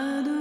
pas de